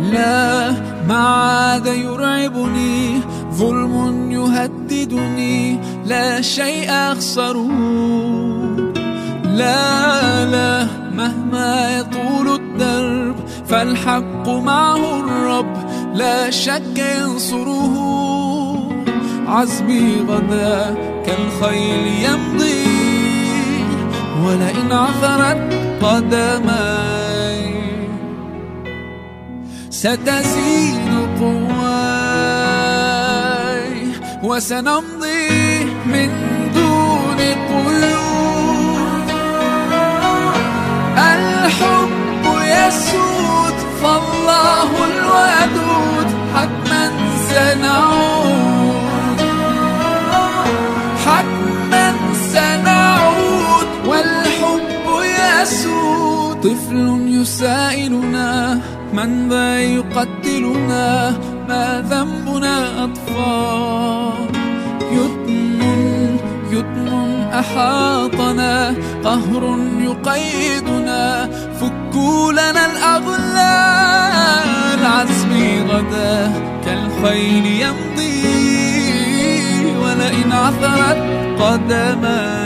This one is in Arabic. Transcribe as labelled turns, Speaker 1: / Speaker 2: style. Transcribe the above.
Speaker 1: لا ما عاد يرعبني ظلم يهددني لا شيء أخسره. لا لا مهما يطول الدرب فالحق معه الرب لا شك ينصره. عزمي غدا كالخيل يمضي ولئن عثرت قدماي ستزيد قواي وسنمضي من دون قيود. الحب يسود فالله الودود حتما سنعود. حتما سنعود والحب يسود. طفل يسائلنا من ذا يقتلنا ما ذنبنا أطفال؟ يتم يتم أحاطنا قهر يقيدنا. فكوا لنا الأغلال عزمي غدا كالخيل يمضي. ولئن عثرت قدماي